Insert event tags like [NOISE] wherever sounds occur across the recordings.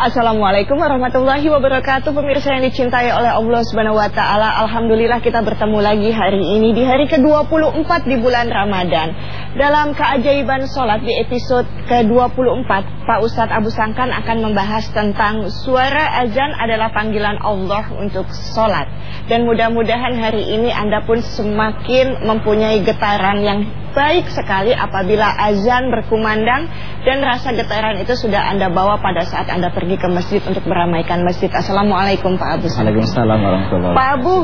Assalamualaikum warahmatullahi wabarakatuh. Pemirsa yang dicintai oleh Allah subhanahu Alhamdulillah kita bertemu lagi hari ini Di hari ke-24 di bulan Ramadan. Dalam keajaiban sholat di episode ke-24 Pak Ustadz Abu Sangkan akan membahas tentang Suara azan adalah panggilan Allah untuk sholat. Dan mudah-mudahan hari ini Anda pun semakin mempunyai getaran yang baik sekali apabila azan berkumandang dan rasa getaran itu sudah Anda bawa pada saat Anda pergi ke masjid untuk meramaikan masjid. Assalamualaikum Pak Abu. Waalaikumsalam warahmatullahi Pak Abu,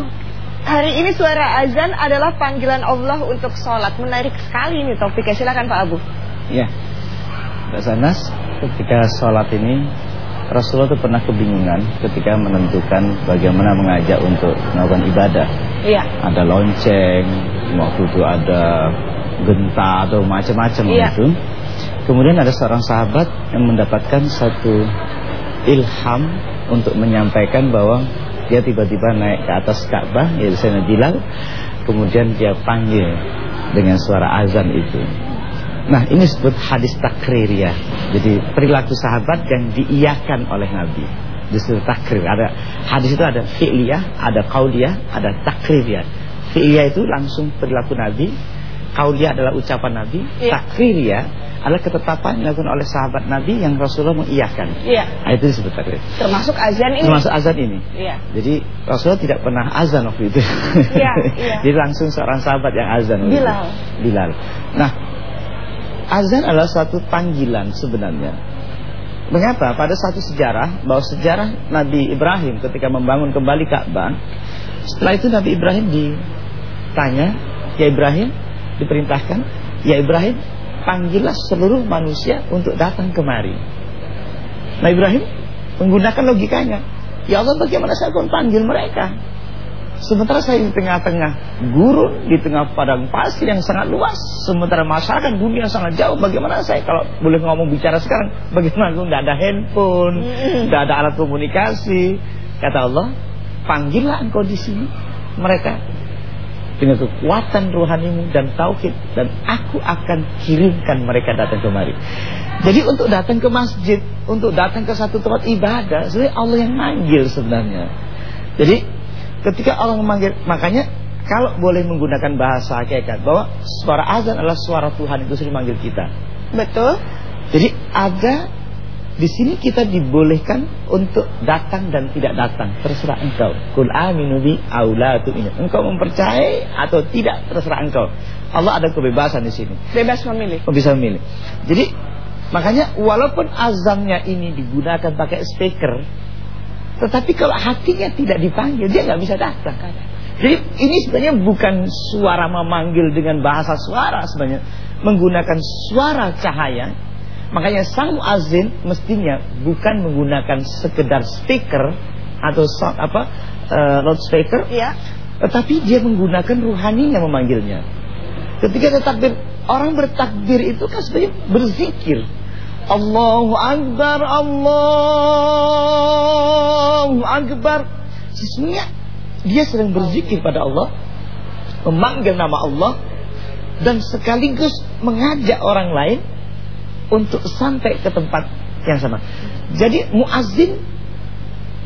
hari ini suara azan adalah panggilan Allah untuk sholat. Menarik sekali ini topiknya. Silakan Pak Abu. Ya, Mbak Sanas, ketika sholat ini Rasulullah itu pernah kebingungan ketika menentukan bagaimana mengajak untuk melakukan ibadah. Iya. Ada lonceng, waktu itu ada genta atau macam-macam Iya. itu. Kemudian ada seorang sahabat yang mendapatkan satu ilham untuk menyampaikan bahwa dia tiba-tiba naik ke atas Ka'bah yaitu Sayyidina Bilal kemudian dia panggil dengan suara azan itu. Nah, ini disebut hadis takririyah. Jadi perilaku sahabat yang diiyakan oleh Nabi. Disebut takrir. Ada hadis itu ada fi'liyah, ada qauliyah, ada takririyah. Fi'liyah itu langsung perilaku Nabi, qauliyah adalah ucapan Nabi, Iya. takririyah adalah ketetapan yang dilakukan oleh sahabat Nabi yang Rasulullah mengiyakan. Iya. Nah, itu disebut takrir. Termasuk azan ini. Termasuk azan ini. Iya. Jadi Rasulullah tidak pernah azan waktu itu. Iya, iya. [LAUGHS] Jadi langsung seorang sahabat yang azan. Bilal. Bilal. Nah, azan adalah suatu panggilan sebenarnya. Mengapa? Pada satu sejarah bahwa sejarah Nabi Ibrahim ketika membangun kembali Ka'bah, setelah itu Nabi Ibrahim ditanya, "Ya Ibrahim, diperintahkan, ya Ibrahim, panggillah seluruh manusia untuk datang kemari." Nah Ibrahim menggunakan logikanya, "Ya Allah, bagaimana saya akan panggil mereka?" Sementara saya di tengah-tengah gurun, di tengah padang pasir yang sangat luas. Sementara masyarakat dunia sangat jauh. Bagaimana saya kalau boleh ngomong bicara sekarang? [LAUGHS] Bagaimana aku tidak ada handphone, tidak ada alat komunikasi. Kata Allah, panggillah engkau di sini mereka dengan kekuatan rohanimu dan tauhid dan aku akan kirimkan mereka datang kemari. Jadi untuk datang ke masjid, untuk datang ke satu tempat ibadah, sebenarnya Allah yang manggil sebenarnya. Jadi ketika Allah memanggil, makanya kalau boleh menggunakan bahasa hakikat bahwa suara azan adalah suara Tuhan itu sendiri manggil kita. Betul. Jadi ada di sini kita dibolehkan untuk datang dan tidak datang, terserah engkau. Kul aminu bi aulatu ini. Engkau mempercayai atau tidak terserah engkau. Allah ada kebebasan di sini. Bebas memilih. Kau bisa memilih. Jadi makanya walaupun azannya ini digunakan pakai speaker, tetapi kalau hatinya tidak dipanggil dia nggak bisa datang. Jadi ini sebenarnya bukan suara memanggil dengan bahasa suara sebenarnya menggunakan suara cahaya. Makanya sang muazin mestinya bukan menggunakan sekedar speaker atau sound, apa eh, loudspeaker, Iya. tetapi dia menggunakan rohaninya memanggilnya. Ketika ada takbir, orang bertakbir itu kan sebenarnya berzikir. Allahu Akbar, Allahu Akbar. Sesungguhnya dia sedang berzikir pada Allah, memanggil nama Allah, dan sekaligus mengajak orang lain untuk sampai ke tempat yang sama. Jadi muazin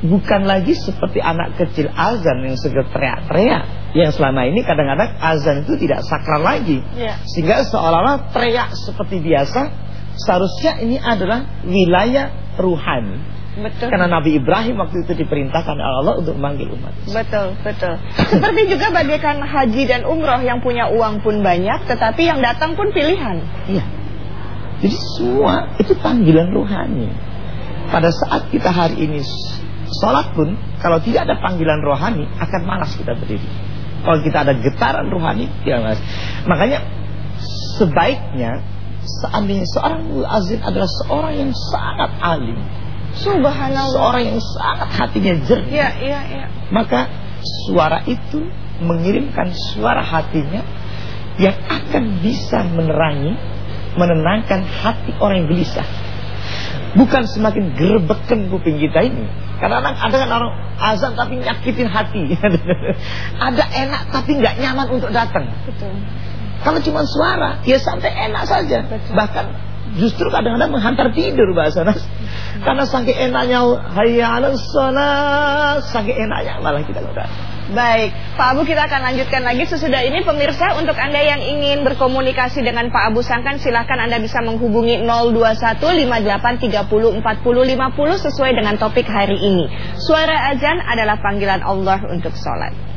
bukan lagi seperti anak kecil azan yang segera teriak-teriak. Yang selama ini kadang-kadang azan itu tidak sakral lagi. Iya. Sehingga seolah-olah teriak seperti biasa. Seharusnya ini adalah wilayah ruhani. Betul. Karena Nabi Ibrahim waktu itu diperintahkan Allah untuk memanggil umat. Betul, betul. Seperti juga bagaikan haji dan umroh yang punya uang pun banyak, tetapi yang datang pun pilihan. Iya. Jadi semua itu panggilan rohani. Pada saat kita hari ini sholat pun, kalau tidak ada panggilan rohani, akan malas kita berdiri. Kalau kita ada getaran rohani, tidak malas. Makanya sebaiknya seandainya seorang muazin adalah seorang yang sangat alim, Subhanallah. seorang yang sangat hatinya jernih, Iya, iya, iya. maka suara itu mengirimkan suara hatinya yang akan bisa menerangi, menenangkan hati orang yang gelisah. Bukan semakin gerebeken kuping kita ini. Karena ada kan orang azan tapi nyakitin hati. [LAUGHS] ada enak tapi nggak nyaman untuk datang. Betul. Kalau cuma suara, ya sampai enak saja. Betul. Bahkan justru kadang-kadang menghantar tidur bahasa Nas. Karena saking enaknya hayya 'alas saking enaknya malah kita udah. Baik, Pak Abu kita akan lanjutkan lagi sesudah ini pemirsa untuk Anda yang ingin berkomunikasi dengan Pak Abu Sangkan silahkan Anda bisa menghubungi 02158304050 sesuai dengan topik hari ini. Suara azan adalah panggilan Allah untuk sholat.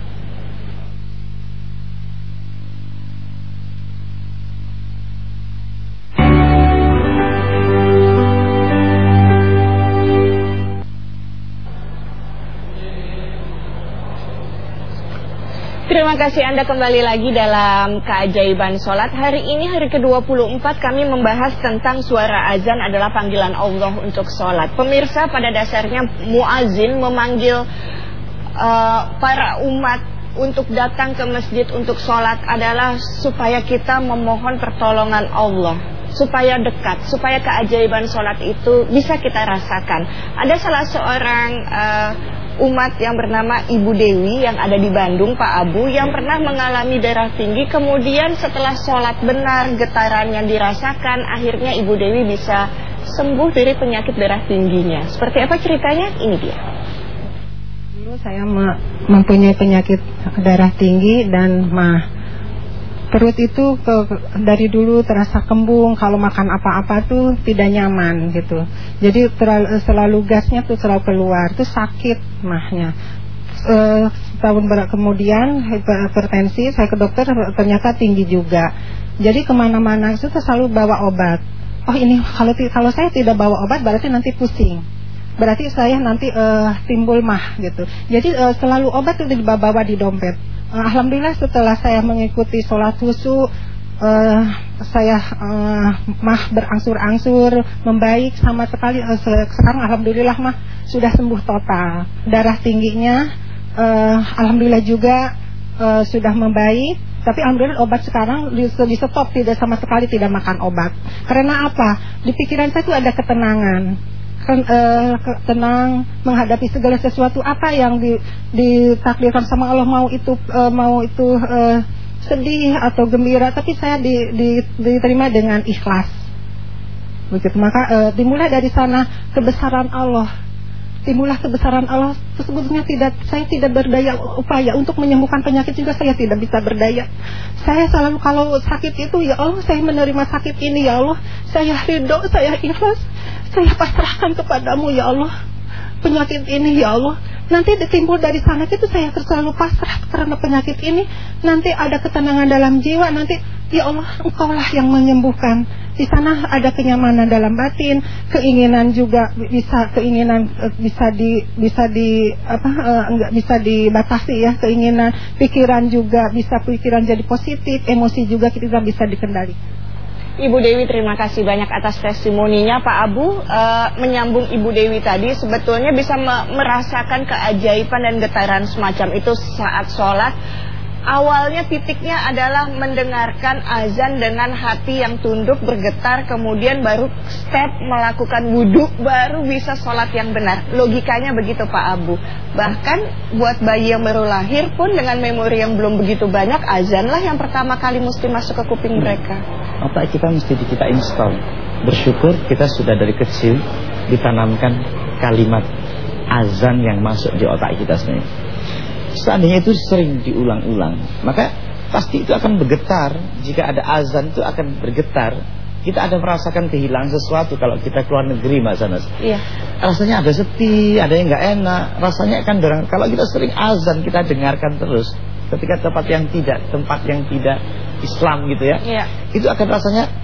Terima kasih Anda kembali lagi dalam keajaiban sholat. Hari ini hari ke-24 kami membahas tentang suara azan adalah panggilan Allah untuk sholat. Pemirsa pada dasarnya muazin memanggil uh, para umat untuk datang ke masjid untuk sholat adalah supaya kita memohon pertolongan Allah. Supaya dekat, supaya keajaiban sholat itu bisa kita rasakan. Ada salah seorang uh, umat yang bernama Ibu Dewi yang ada di Bandung, Pak Abu, yang pernah mengalami darah tinggi, kemudian setelah sholat benar, getaran yang dirasakan, akhirnya Ibu Dewi bisa sembuh dari penyakit darah tingginya. Seperti apa ceritanya? Ini dia. Dulu saya mempunyai penyakit darah tinggi dan mah perut itu ke, dari dulu terasa kembung kalau makan apa-apa tuh tidak nyaman gitu. Jadi terlalu, selalu gasnya tuh selalu keluar tuh sakit mahnya. E, tahun kemudian hipertensi saya ke dokter ternyata tinggi juga. Jadi ke mana-mana itu selalu bawa obat. Oh ini kalau kalau saya tidak bawa obat berarti nanti pusing. Berarti saya nanti uh, timbul mah gitu. Jadi uh, selalu obat itu dibawa di dompet Alhamdulillah setelah saya mengikuti sholat khusyuk uh, saya uh, mah berangsur-angsur membaik sama sekali. Uh, sekarang alhamdulillah mah sudah sembuh total. Darah tingginya uh, alhamdulillah juga uh, sudah membaik. Tapi alhamdulillah obat sekarang di, di stop tidak sama sekali tidak makan obat. Karena apa? Di pikiran saya itu ada ketenangan uh, tenang menghadapi segala sesuatu. Apa yang di, ditakdirkan sama Allah? Mau itu uh, mau itu uh, sedih atau gembira. Tapi saya di, di, diterima dengan ikhlas. Begitu. Maka uh, dimulai dari sana kebesaran Allah timbullah kebesaran Allah. Sesungguhnya tidak saya tidak berdaya upaya untuk menyembuhkan penyakit juga saya tidak bisa berdaya. Saya selalu kalau sakit itu ya Allah saya menerima sakit ini ya Allah. Saya ridho saya ikhlas. Saya pasrahkan kepadamu ya Allah. Penyakit ini ya Allah nanti ditimbul dari sana itu saya selalu pasrah karena penyakit ini. Nanti ada ketenangan dalam jiwa nanti ya Allah engkaulah yang menyembuhkan. Di sana ada kenyamanan dalam batin, keinginan juga bisa keinginan eh, bisa di bisa di apa uh, enggak bisa dibatasi ya keinginan, pikiran juga bisa pikiran jadi positif, emosi juga kita bisa dikendalikan. Ibu Dewi terima kasih banyak atas testimoninya. Pak Abu e, menyambung Ibu Dewi tadi sebetulnya bisa merasakan keajaiban dan getaran semacam itu saat sholat Awalnya titiknya adalah mendengarkan azan dengan hati yang tunduk bergetar Kemudian baru step melakukan wudhu baru bisa sholat yang benar. Logikanya begitu Pak Abu. Bahkan buat bayi yang baru lahir pun dengan memori yang belum begitu banyak Azanlah yang pertama kali mesti masuk ke kuping mereka. Otak kita mesti kita install? Bersyukur kita sudah dari kecil ditanamkan kalimat azan yang masuk di otak kita sendiri Seandainya itu sering diulang-ulang. Maka pasti itu akan bergetar. Jika ada azan itu akan bergetar. Kita ada merasakan kehilangan sesuatu Kalau kita keluar negeri Mbak Sanas. Iya. Rasanya ada sepi, ada yang nggak enak. Rasanya akan dorang Kalau kita sering azan kita dengarkan terus. Ketika tempat yang tidak Tempat yang tidak Islam gitu ya. Iya. Itu akan rasanya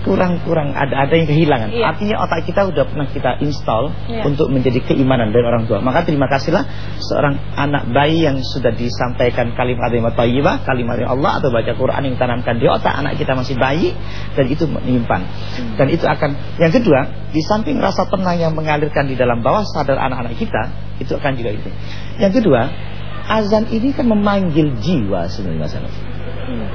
kurang-kurang ada ada yang kehilangan. Iya. Artinya otak kita sudah pernah kita install iya. untuk menjadi keimanan dari orang tua. Maka terima kasihlah seorang anak bayi yang sudah disampaikan kalimat yang thayyibah, kalimat yang Allah atau baca Quran yang ditanamkan di otak anak kita masih bayi dan itu menyimpan. Hmm. Dan itu akan yang kedua, di samping rasa tenang yang mengalirkan di dalam bawah sadar anak-anak kita, itu akan juga itu. Yang kedua, azan ini kan memanggil jiwa sebenarnya masalah. Hmm.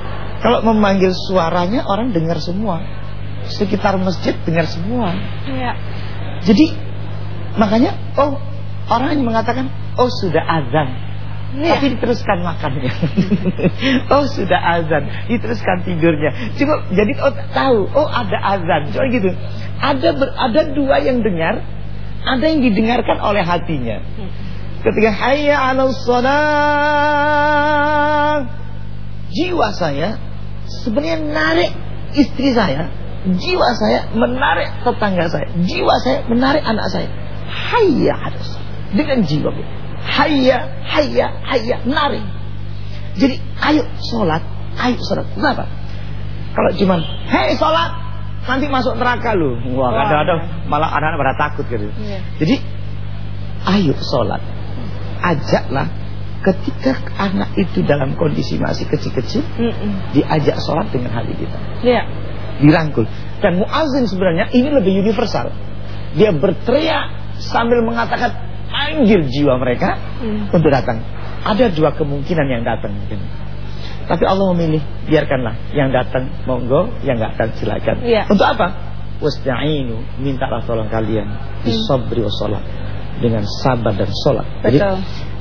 Kalau memanggil suaranya orang dengar semua sekitar masjid dengar semua. Ya. Jadi makanya oh orang yang mengatakan oh sudah azan. Iya. tapi diteruskan makannya. [LAUGHS] oh sudah azan, diteruskan tidurnya. Cuma jadi oh, tahu, oh ada azan. Cuma gitu. Ada ber, ada dua yang dengar, ada yang didengarkan oleh hatinya. Ketika hayya 'alal shalah, jiwa saya sebenarnya narik istri saya, jiwa saya menarik tetangga saya, jiwa saya menarik anak saya. Hayya shalah. Dengan jiwa Hayya, hayya, hayya, narik. Jadi ayo sholat, ayo sholat. Kenapa? Kalau cuman, hei sholat, nanti masuk neraka lu. Wah, kadang-kadang malah anak-anak pada takut gitu. Iya. Jadi ayo sholat, ajaklah ketika anak itu dalam kondisi masih kecil-kecil, Mm-mm. diajak sholat dengan hati kita, Iya. Dirangkul. Dan muazin sebenarnya ini lebih universal. Dia berteriak sambil mengatakan panggil jiwa mereka Hmm. untuk datang. Ada dua kemungkinan yang datang mungkin. Tapi Allah memilih, biarkanlah yang datang monggo, yang nggak datang silakan. Iya. Untuk apa? Wasta'inu, mintalah tolong kalian bisabri wa sholat dengan sabar dan sholat. Jadi.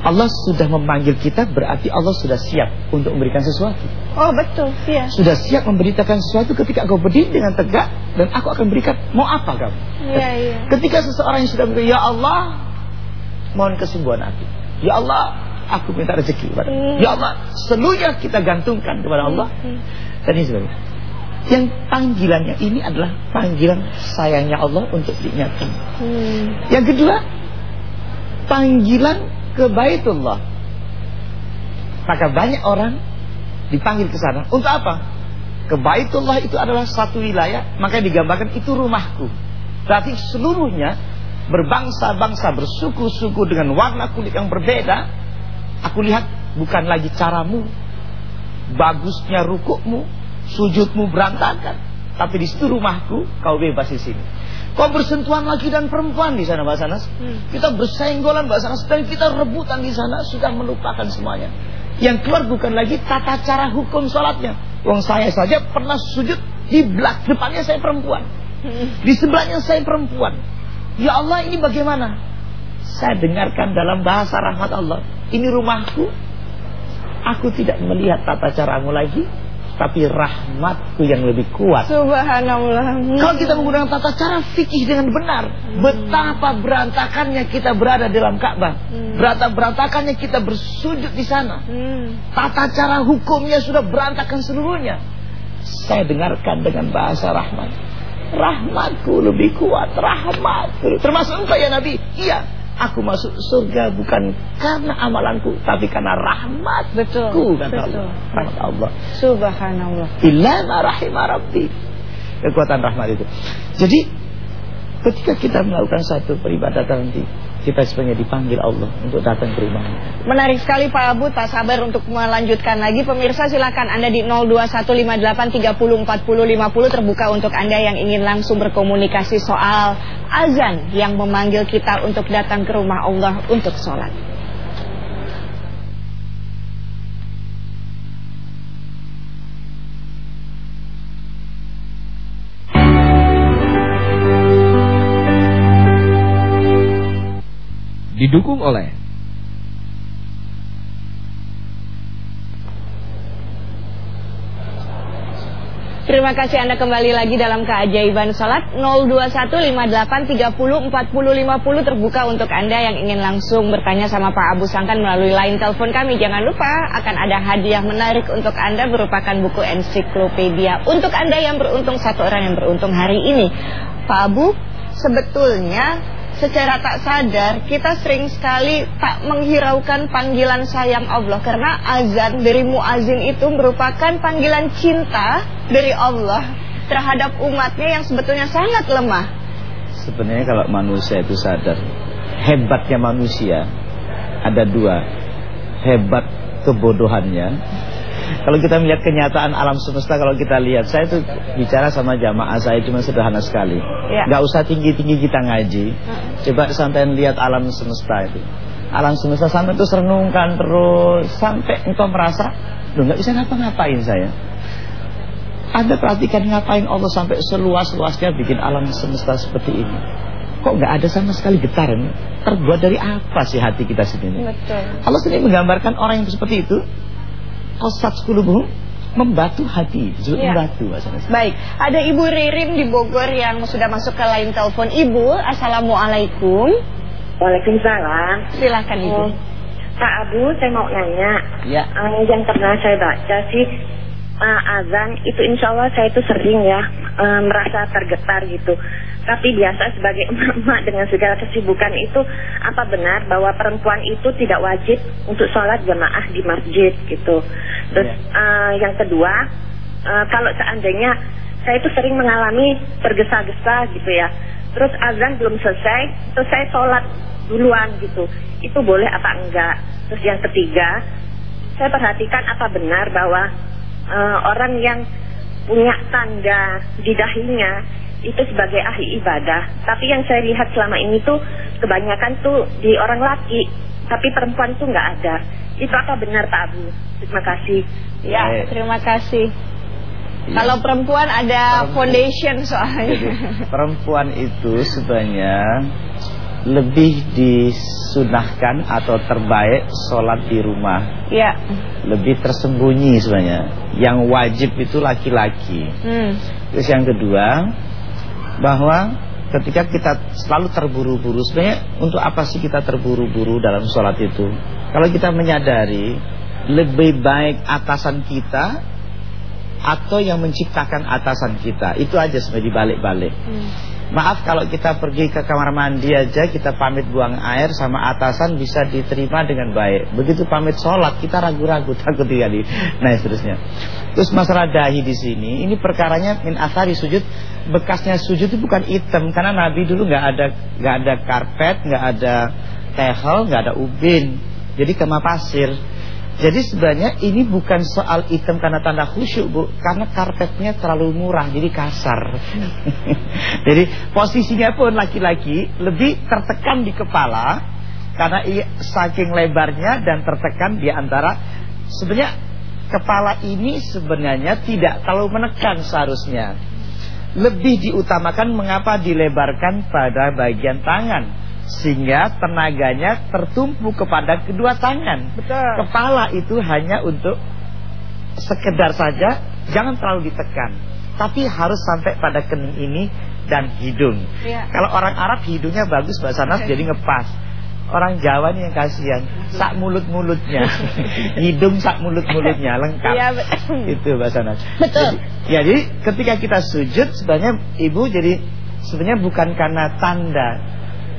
Allah sudah memanggil kita berarti Allah sudah siap untuk memberikan sesuatu. Oh betul, iya. Sudah siap memberitakan sesuatu ketika kau berdiri dengan tegak dan aku akan berikan mau apa kamu? Iya, iya. Ketika seseorang yang sudah berkata, Ya Allah Mohon kesembuhan aku Ya Allah Aku minta rezeki kepada Hmm. Ya Allah Seluruhnya kita gantungkan kepada Allah Hmm. Dan ini sebagainya Yang panggilannya ini adalah Panggilan sayangnya Allah untuk diingatkan Hmm. Yang kedua Panggilan ke Baitullah. Maka banyak orang Dipanggil ke sana. Untuk apa? Ke Baitullah itu adalah satu wilayah Maka digambarkan itu rumahku. Berarti seluruhnya Berbangsa-bangsa bersuku-suku Dengan warna kulit yang berbeda Aku lihat bukan lagi caramu Bagusnya rukukmu Sujudmu berantakan Tapi di situ rumahku Kau bebas di sini. Kau bersentuhan laki dan perempuan di sana Mbak Sanas. Hmm. Kita bersenggolan Mbak Sanas. Dan kita rebutan di sana Sudah melupakan semuanya. Yang keluar bukan lagi tata cara hukum sholatnya. Wong saya saja pernah sujud Di belak depannya saya perempuan. Hmm. Di sebelahnya saya perempuan. Ya Allah ini bagaimana? Saya dengarkan dalam bahasa rahmat Allah. Ini rumahku. Aku tidak melihat tata caramu lagi Tapi rahmatku yang lebih kuat Subhanallah. Hmm. Kalau kita menggunakan tata cara fikih dengan benar Betapa berantakannya kita berada dalam Ka'bah Hmm. Berata berantakannya kita bersujud di sana Hmm. Tata cara hukumnya sudah berantakan seluruhnya Saya dengarkan dengan bahasa rahmat Rahmatku lebih kuat Rahmatku Termasuk engkau ya Nabi Iya Aku masuk surga bukan karena amalanku Tapi karena rahmatku Betul, kata betul. Allah Rahmat Allah Subhanallah. Illa ma rahimah Rabbi Kekuatan rahmat itu Jadi Ketika kita melakukan satu peribadatan nanti Kita sebenarnya dipanggil Allah Untuk datang ke rumahnya Menarik sekali Pak Abu, tak sabar untuk melanjutkan lagi. Pemirsa silakan Anda di 02158304050 terbuka untuk Anda yang ingin langsung berkomunikasi soal azan yang memanggil kita untuk datang ke rumah Allah untuk sholat. Didukung oleh Terima kasih Anda kembali lagi dalam keajaiban sholat 02158304050 terbuka untuk Anda yang ingin langsung bertanya sama Pak Abu Sangkan melalui line telepon kami. Jangan lupa akan ada hadiah menarik untuk Anda berupakan buku ensiklopedia. Untuk Anda yang beruntung, satu orang yang beruntung hari ini. Pak Abu, sebetulnya secara tak sadar kita sering sekali tak menghiraukan panggilan sayang Allah karena azan dari muazin itu merupakan panggilan cinta dari Allah terhadap umatnya yang sebetulnya sangat lemah. Sebenarnya kalau manusia itu sadar Hebatnya manusia Ada dua Hebat kebodohannya. Kalau kita melihat kenyataan alam semesta Kalau kita lihat Saya tuh bicara sama jamaah saya Cuma sederhana sekali. Ya. Gak usah tinggi-tinggi kita ngaji. Coba sampai lihat alam semesta itu. Alam semesta sampai terus renungkan terus Sampai engkau merasa Loh gak bisa ngapa-ngapain saya anda perhatikan ngapain Allah sampai seluas-luasnya bikin alam semesta seperti ini. kok nggak ada sama sekali getaran? Terbuat dari apa sih hati kita sendiri? Betul. Allah sendiri menggambarkan orang yang seperti itu. Qasat qulubuhum membatu hati, disebut Ya. membatu bahasanya. Baik, ada Ibu Ririn di Bogor yang sudah masuk ke line telepon. Ibu, Assalamualaikum. Waalaikumsalam. Silakan Ibu. Oh, Pak Abu, saya mau nanya. Ya. Eh, yang pernah saya baca sih eh, azan itu insya Allah saya itu sering ya eh, merasa tergetar gitu. Tapi biasa sebagai [LAUGHS] emak-emak dengan segala kesibukan itu apa benar bahwa perempuan itu tidak wajib untuk sholat jamaah di masjid gitu. Terus eh, yang kedua eh, kalau seandainya saya itu sering mengalami tergesa-gesa gitu ya. Terus azan belum selesai, terus saya sholat duluan gitu. Itu boleh apa enggak? Terus yang ketiga, saya perhatikan apa benar bahwa eh, orang yang punya tanda di dahinya itu sebagai ahli ibadah. Tapi yang saya lihat selama ini tuh kebanyakan tuh di orang laki, tapi perempuan tuh nggak ada. Itu apa benar Pak Abu? Terima kasih. Ya, Baik. terima kasih. Ya. Kalau perempuan ada foundation Jadi, soalnya. perempuan itu sebenarnya lebih disunahkan atau terbaik sholat di rumah ya. lebih tersembunyi sebenarnya yang wajib itu laki-laki Hmm. terus yang kedua bahwa ketika kita selalu terburu-buru sebenarnya untuk apa sih kita terburu-buru dalam sholat itu kalau kita menyadari lebih baik atasan kita atau yang menciptakan atasan kita itu aja sebenarnya dibalik-balik Hmm. Maaf kalau kita pergi ke kamar mandi aja kita pamit buang air sama atasan bisa diterima dengan baik. Begitu pamit sholat kita ragu-ragu [LAUGHS] takut di. Nah seterusnya. Terus masalah dahi di sini ini perkaranya min asari sujud bekasnya sujud itu bukan hitam karena Nabi dulu nggak ada nggak ada karpet nggak ada tehel nggak ada ubin jadi kema pasir. Jadi sebenarnya ini bukan soal hitam karena tanda khusyuk bu. Karena karpetnya terlalu murah jadi kasar. [LAUGHS] Jadi posisinya pun laki-laki lebih tertekan di kepala Karena saking lebarnya dan tertekan di antara. Sebenarnya kepala ini sebenarnya tidak terlalu menekan seharusnya. Lebih diutamakan mengapa dilebarkan pada bagian tangan sehingga tenaganya tertumpu kepada kedua tangan. Betul. Kepala itu hanya untuk sekedar saja, jangan terlalu ditekan. Tapi harus sampai pada kening ini dan hidung. Iya. Kalau orang Arab hidungnya bagus bahasa Nas jadi ngepas. Orang Jawa nih yang kasihan, sak mulut-mulutnya. [LAUGHS] hidung sak mulut-mulutnya lengkap. Iya, betul. Itu bahasa Nas. Betul. Jadi, ya jadi ketika kita sujud sebenarnya ibu jadi sebenarnya bukan karena tanda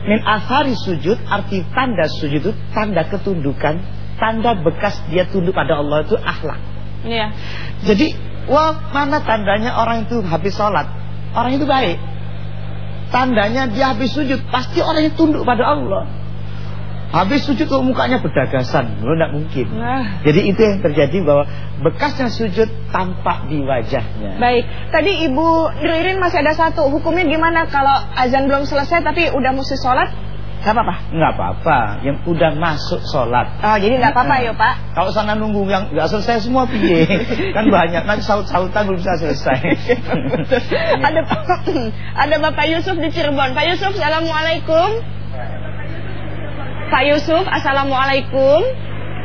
Min asari sujud arti tanda sujud itu tanda ketundukan, tanda bekas dia tunduk pada Allah itu akhlak. Iya. Jadi, wah mana tandanya orang itu habis sholat, orang itu baik. Tandanya dia habis sujud, pasti orang yang tunduk pada Allah. Habis sujud kok mukanya berdagasan, lo tidak mungkin. Nah. Jadi itu yang terjadi bahwa bekasnya sujud tampak di wajahnya. Baik, tadi Ibu Ririn masih ada satu. Hukumnya gimana kalau azan belum selesai tapi udah mesti sholat? Gak apa-apa. Nggak apa-apa, yang udah masuk sholat. Oh, jadi nggak apa-apa ya Pak? Kalau sana nunggu yang nggak selesai semua piye? [LAUGHS] kan banyak nanti saut-sautan belum bisa selesai. [LAUGHS] ada [CLEARS THROAT] ada Bapak Yusuf di Cirebon. Pak Yusuf, assalamualaikum. Pak Yusuf, assalamualaikum.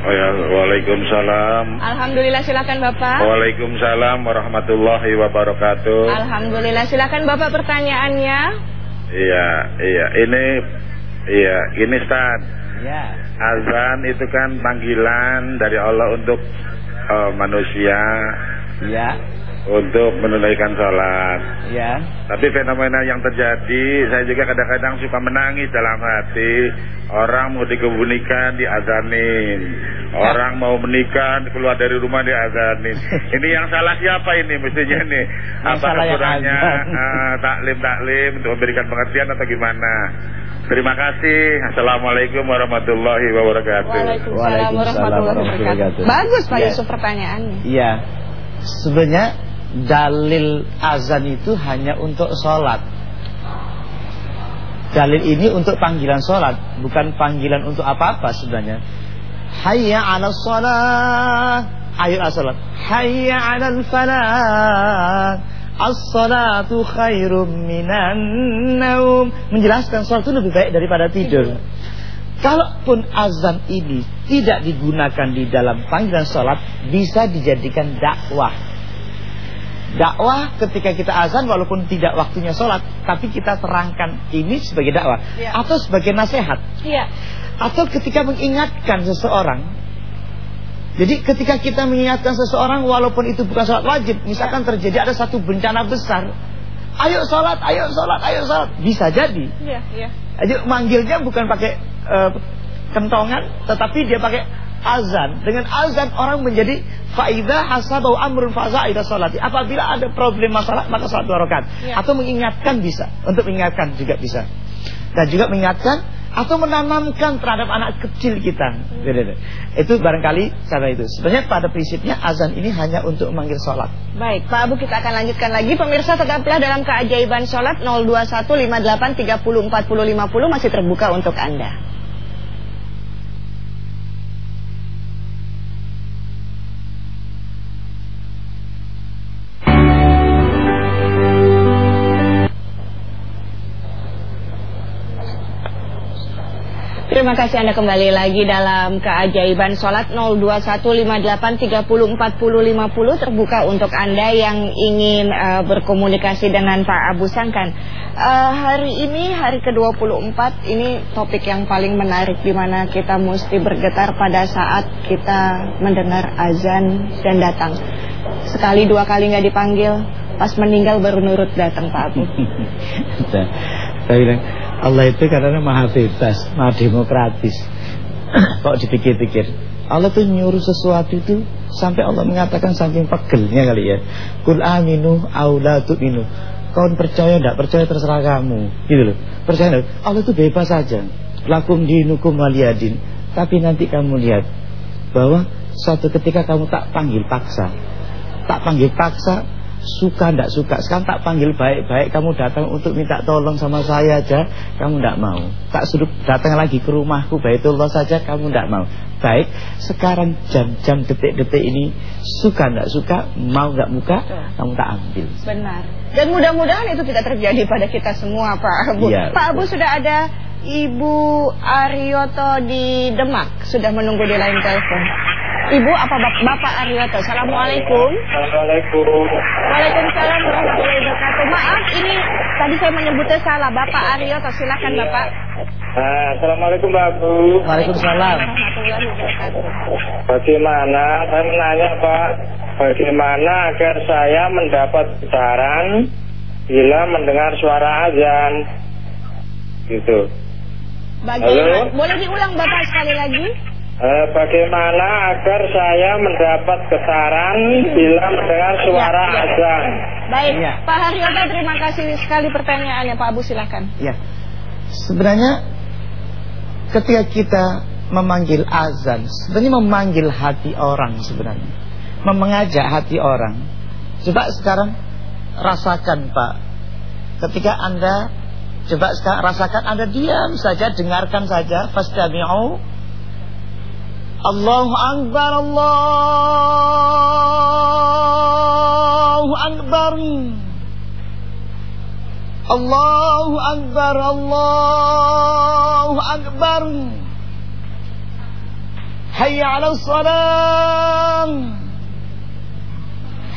Oh ya, Waalaikumsalam. Alhamdulillah silakan Bapak. Waalaikumsalam warahmatullahi wabarakatuh. Alhamdulillah silakan Bapak pertanyaannya. Iya, iya. Ini iya, ini Ustaz. ya. Azan itu kan panggilan dari Allah untuk eh, manusia Ya, untuk menunaikan sholat. ya. Tapi fenomena yang terjadi, saya juga kadang-kadang suka menangis dalam hati. Orang mau dikebunikan diazanin. Orang mau menikah keluar dari rumah diazanin. [LAUGHS] Ini yang salah siapa ini mestinya nih? Yang Apa kurangnya azan. eh, [LAUGHS] taklim-taklim untuk memberikan pengertian atau gimana? Terima kasih. Assalamualaikum warahmatullahi wabarakatuh. Waalaikumsalam Waalaikumsalam warahmatullahi wabarakatuh. Bagus Pak Ya. Yusuf pertanyaannya. Iya. Sebenarnya dalil azan itu hanya untuk sholat. Dalil ini untuk panggilan sholat, bukan panggilan untuk apa-apa sebenarnya. Hayya 'ala sholat. Ayo sholat. Hayya 'ala falah. As-salatu khairum minan naum. Menjelaskan salat itu lebih baik daripada tidur. Kalaupun azan ini tidak digunakan di dalam panggilan salat, bisa dijadikan dakwah. Dakwah ketika kita azan walaupun tidak waktunya sholat, tapi kita terangkan ini sebagai dakwah Ya. atau sebagai nasihat Iya. atau ketika mengingatkan seseorang. Jadi ketika kita mengingatkan seseorang walaupun itu bukan sholat wajib, misalkan terjadi ada satu bencana besar, ayo sholat, ayo sholat, ayo sholat, bisa jadi. Iya, iya. Jadi manggilnya bukan pakai eh, kentongan, tetapi dia pakai azan. Dengan azan orang menjadi faida hasabau amrun fazaida salati. Apabila ada problem masalah maka salat dua rakaat. Ya. Atau mengingatkan bisa. Untuk mengingatkan juga bisa. Dan juga mengingatkan atau menanamkan terhadap anak kecil kita. Beda-beda. Itu barangkali cara itu. Sebenarnya pada prinsipnya azan ini hanya untuk memanggil sholat. Baik, Pak Abu kita akan lanjutkan lagi. Pemirsa tetaplah dalam keajaiban sholat 02158304050 masih terbuka untuk Anda. Terima kasih Anda kembali lagi dalam keajaiban sholat 02158304050 terbuka untuk Anda yang ingin eh, berkomunikasi dengan Pak Abu Sangkan. Eh, hari ini hari ke-24 ini topik yang paling menarik di mana kita mesti bergetar pada saat kita mendengar azan dan datang. Sekali dua kali nggak dipanggil, pas meninggal baru nurut datang Pak Abu. [LAUGHS] Saya bilang Allah itu karena maha bebas, maha demokratis. [COUGHS] Kok dipikir-pikir? Allah tuh nyuruh sesuatu itu Sampai Allah mengatakan saking pegelnya kali ya. Kul aminu aula tu'minu. Kau percaya tidak percaya terserah kamu. Gitu loh. Percaya enggak? Allah tuh bebas saja. Lakum dinukum waliyadin. Tapi nanti kamu lihat Bahwa suatu ketika kamu tak panggil paksa. Tak panggil paksa Suka ndak suka Sekarang tak panggil baik-baik Kamu datang untuk minta tolong sama saya aja Kamu ndak mau Tak suruh datang lagi ke rumahku Baitullah saja kamu ndak mau Baik Sekarang jam-jam detik-detik ini Suka ndak suka Mau nggak muka Kamu tak ambil Benar. Dan mudah-mudahan itu tidak terjadi pada kita semua, Pak Abu. Iya, Pak Abu betul. sudah ada Ibu Aryoto di Demak, sudah menunggu di line telepon. Ibu apa Bap- Bapak Aryoto? Assalamualaikum. Assalamualaikum. Waalaikumsalam warahmatullahi wabarakatuh. Maaf, ini tadi saya menyebutnya salah. Bapak Aryoto, silakan Bapak. Nah, Assalamualaikum Mbak Bu. Waalaikumsalam. Bagaimana, saya menanya Pak, bagaimana agar saya mendapat getaran bila mendengar suara azan? Gitu. Bagaimana? Halo? Boleh diulang Bapak sekali lagi? Eh, bagaimana agar saya mendapat getaran bila mendengar suara Ya, ya. azan? Baik, Iya. Pak Haryoto terima kasih sekali pertanyaannya Pak Abu silakan. Ya Sebenarnya Ketika kita memanggil azan Sebenarnya memanggil hati orang sebenarnya Mengajak hati orang Coba sekarang Rasakan Pak Ketika anda Coba sekarang rasakan anda diam saja Dengarkan saja Fastami'u Allahu Akbar Allahu Akbar Allahu Akbar Allahu Akbar Hayya ala salam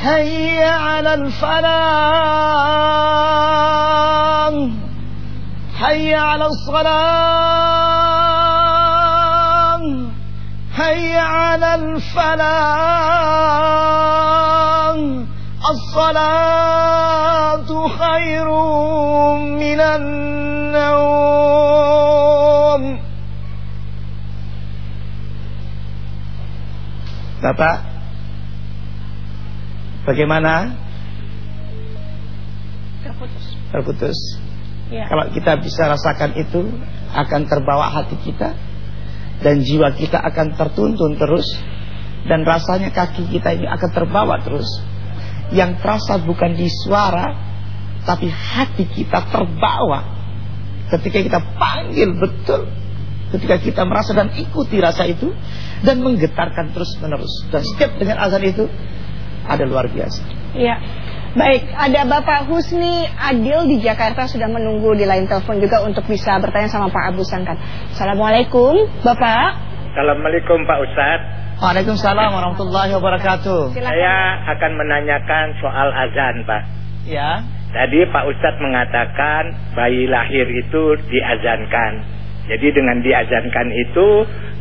Hayya ala falam Hayya ala salam Hayya ala falam الصلاة خير من النوم Bapak Bagaimana Terputus. terputus Ya. Kalau kita bisa rasakan itu Akan terbawa hati kita Dan jiwa kita akan tertuntun terus. Dan rasanya kaki kita ini akan terbawa terus. Yang terasa bukan di suara Tapi hati kita terbawa. Ketika kita panggil betul Ketika kita merasa dan ikuti rasa itu Dan menggetarkan terus menerus Dan setiap dengan azan itu Ada luar biasa. Ya. Baik, ada Bapak Husni Adil di Jakarta sudah menunggu di line telepon juga untuk bisa bertanya sama Pak Abu Sangkan. Assalamualaikum, Bapak. Assalamualaikum Pak Ustadz. Waalaikumsalam warahmatullahi wabarakatuh. Silakan. Saya akan menanyakan soal azan Pak. Ya. Tadi Pak Ustadz mengatakan bayi lahir itu diazankan. Jadi dengan diazankan itu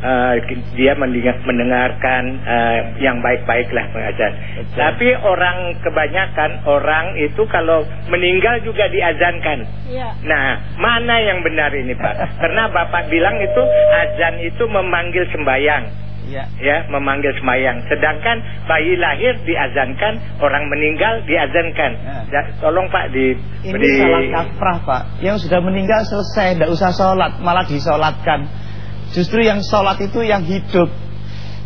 eh, dia mendengar- mendengarkan eh, yang baik-baik lah pengazan. Betul. Tapi orang kebanyakan orang itu kalau meninggal juga diazankan. Iya. Nah, mana yang benar ini Pak? Karena Bapak bilang itu azan itu memanggil sembayang Ya. ya memanggil semayang. Sedangkan bayi lahir diazankan orang meninggal diazankan. Ya. Ya, tolong Pak di Ini beri- salah kaprah pak. Yang sudah meninggal selesai Tidak usah sholat Malah disolatkan. Justru yang sholat itu yang hidup.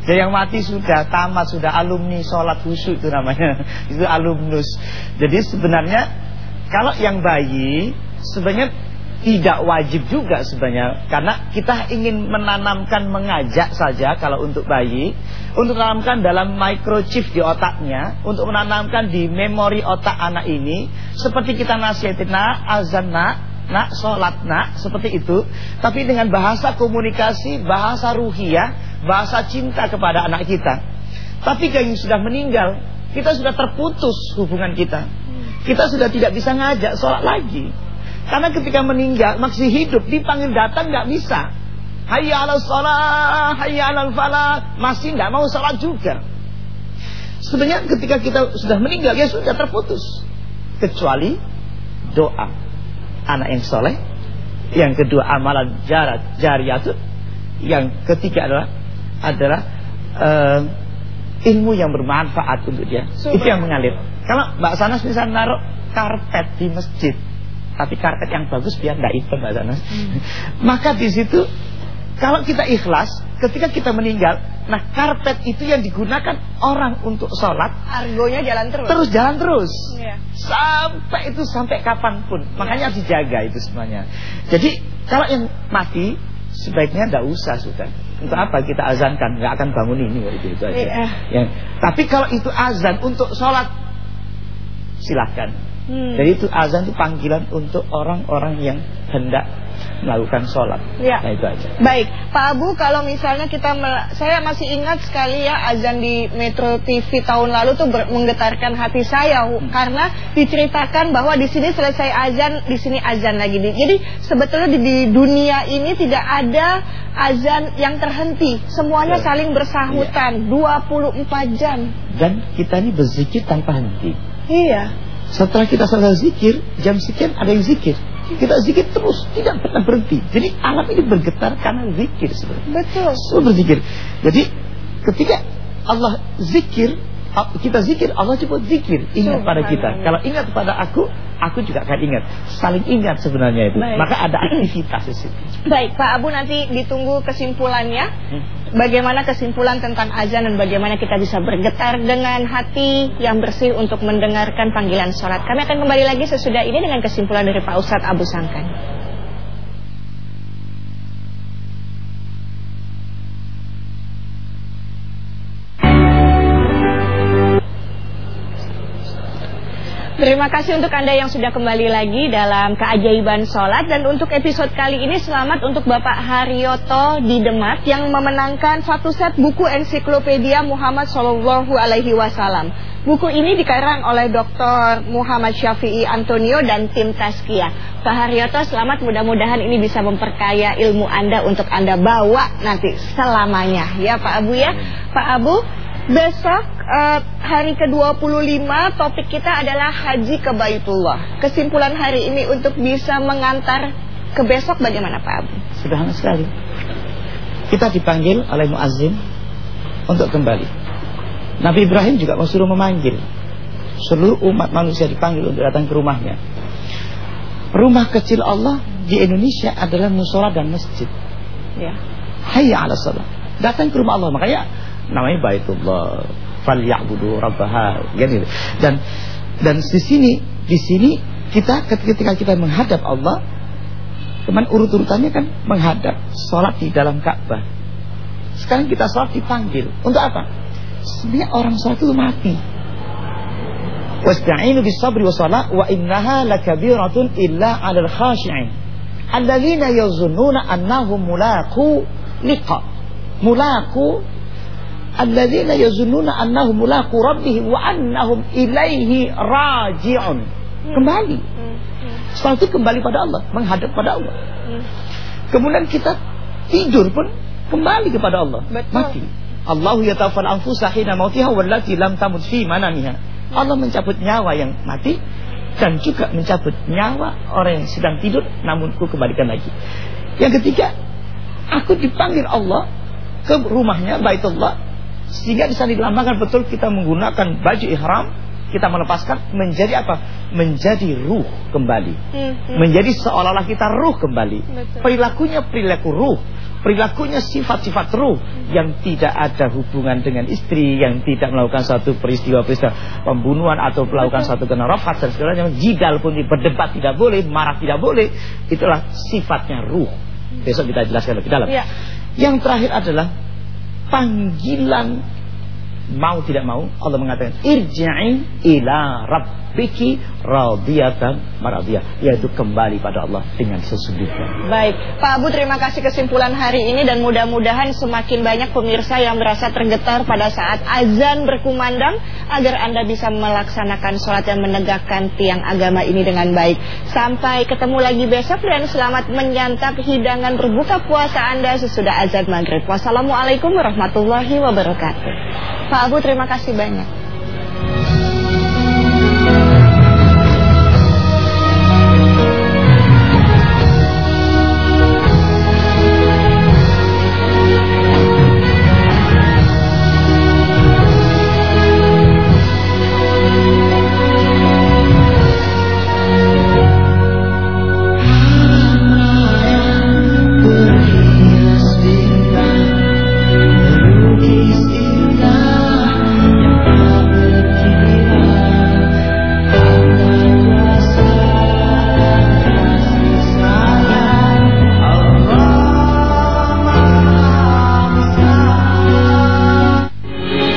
Dan yang mati sudah tamat Sudah alumni sholat khusyuk itu namanya. [LAUGHS] Itu alumnus. Jadi sebenarnya Kalau yang bayi Sebenarnya tidak wajib juga sebenarnya. Karena kita ingin menanamkan Mengajak saja kalau untuk bayi Untuk menanamkan dalam microchip di otaknya Untuk menanamkan di memori otak anak ini. Seperti kita nasihatin Nak, azan nak Nak, sholat nak Seperti itu. Tapi dengan bahasa komunikasi Bahasa ruhiyah Bahasa cinta kepada anak kita. Tapi yang sudah meninggal Kita sudah terputus hubungan kita. Kita sudah tidak bisa ngajak sholat lagi karena ketika meninggal masih hidup dipanggil datang nggak bisa. Hayya 'alal shalah, hayya 'alal falah, masih nggak mau sholat juga. Sebenarnya ketika kita sudah meninggal ya sudah terputus. Kecuali doa anak yang soleh, yang kedua amalan jarat jariyatun, yang ketiga adalah adalah eh, ilmu yang bermanfaat untuk dia. Itu yang mengalir. Kalau Mbak Sanas bisa naruh karpet di masjid, tapi karpet yang bagus biar tidak hitam Mbak Sanas. [LAUGHS] Maka di situ kalau kita ikhlas, ketika kita meninggal, nah karpet itu yang digunakan orang untuk sholat Argonya jalan terus. terus jalan terus Iya. sampai itu sampai kapan pun. Makanya dijaga itu semuanya. Jadi kalau yang mati sebaiknya tidak usah sudah. Untuk apa kita azankan? Nggak akan bangun ini itu itu aja. Iya. Ya. Tapi kalau itu azan untuk sholat silahkan. Hmm. Jadi itu azan itu panggilan untuk orang-orang yang hendak melakukan sholat. Ya. Nah itu aja. Baik, Pak Abu, kalau misalnya kita, saya masih ingat sekali ya azan di Metro TV tahun lalu tuh menggetarkan hati saya Hmm. karena diceritakan bahwa di sini selesai azan, di sini azan lagi. Di- Jadi sebetulnya di, di dunia ini tidak ada azan yang terhenti, semuanya Betul. saling bersahutan 24 jam. Dan kita ini berzikir tanpa henti. Iya. Setelah kita selesai zikir, jam sekian ada yang zikir. Kita zikir terus, tidak pernah berhenti. Jadi alam ini bergetar karena zikir sebenarnya. Betul. Semua berzikir. Jadi ketika Allah zikir, kita zikir, Allah cepat zikir. Ingat pada kita. Kalau ingat pada aku, aku juga akan ingat. Saling ingat sebenarnya itu. Baik. Maka ada aktivitas di situ. Baik, Pak Abu nanti ditunggu kesimpulannya. Bagaimana kesimpulan tentang azan dan bagaimana kita bisa bergetar dengan hati yang bersih untuk mendengarkan panggilan sholat. Kami akan kembali lagi sesudah ini dengan kesimpulan dari Pak Ustadz Abu Sangkan. Terima kasih untuk Anda yang sudah kembali lagi dalam keajaiban sholat. Dan untuk episode kali ini selamat untuk Bapak Haryoto di Demak Yang memenangkan satu set buku ensiklopedia Muhammad Sallallahu Alaihi Wasallam. Buku ini dikarang oleh Dr. Muhammad Syafi'i Antonio dan tim Taskia Pak Haryoto selamat. Mudah-mudahan ini bisa memperkaya ilmu Anda untuk Anda bawa nanti selamanya. Ya Pak Abu ya. Pak Abu Besok eh, hari ke-25 topik kita adalah haji ke Baitullah. Kesimpulan hari ini untuk bisa mengantar ke besok bagaimana Pak Abu? Sederhana sekali. Kita dipanggil oleh muazzin untuk kembali. Nabi Ibrahim juga mau suruh memanggil. Seluruh umat manusia dipanggil untuk datang ke rumahnya. Rumah kecil Allah di Indonesia adalah musola dan masjid. Ya. Hayya ala salat. Datang ke rumah Allah. Makanya namanya Baitullah. Falyabudu rabbaha. Gitu. Dan dan di sini di sini kita ketika kita menghadap Allah Teman urut-urutannya kan menghadap Sholat di dalam Ka'bah Sekarang kita sholat dipanggil Untuk apa? Sebenarnya orang sholat itu mati Wasta'inu bis sabri was salat wa innaha lakabiratun illa 'alal khashi'in. Alladzina yazunnuna annahum mulaqu liqa. Mulaqu alladzina yazunnuna annahum mulaqu rabbihim wa annahum ilaihi raji'un. Kembali. Setelah itu kembali pada Allah, menghadap pada Allah. Kemudian kita tidur pun kembali kepada Allah. Betul. Mati. Allahu yatawaffal anfusa hina mautiha wallati lam tamut fi manamiha. Allah mencabut nyawa yang mati dan juga mencabut nyawa orang yang sedang tidur namun ku kembalikan lagi. Yang ketiga, aku dipanggil Allah ke rumahnya Baitullah sehingga bisa dilambangkan betul kita menggunakan baju ihram kita melepaskan menjadi apa? Menjadi ruh kembali. Hmm, hmm. Menjadi seolah-olah kita ruh kembali. Betul. Perilakunya perilaku ruh. Perilakunya sifat-sifat ruh yang tidak ada hubungan dengan istri, yang tidak melakukan satu peristiwa-peristiwa pembunuhan atau melakukan satu kena rafat dan segalanya. Jidal pun berdebat tidak boleh, marah tidak boleh. Itulah sifatnya ruh. Besok kita jelaskan lebih dalam. Ya. Yang terakhir adalah panggilan. Mau tidak mau Allah mengatakan irji'i ila rabbiki radiyatan maradiyah. Yaitu kembali pada Allah dengan sesungguhnya. Baik, Pak Abu terima kasih kesimpulan hari ini dan mudah-mudahan semakin banyak pemirsa yang merasa tergetar pada saat azan berkumandang agar Anda bisa melaksanakan sholat dan menegakkan tiang agama ini dengan baik. Sampai ketemu lagi besok dan selamat menyantap hidangan berbuka puasa Anda sesudah azan maghrib. Wassalamualaikum warahmatullahi wabarakatuh. Pak Abu terima kasih banyak.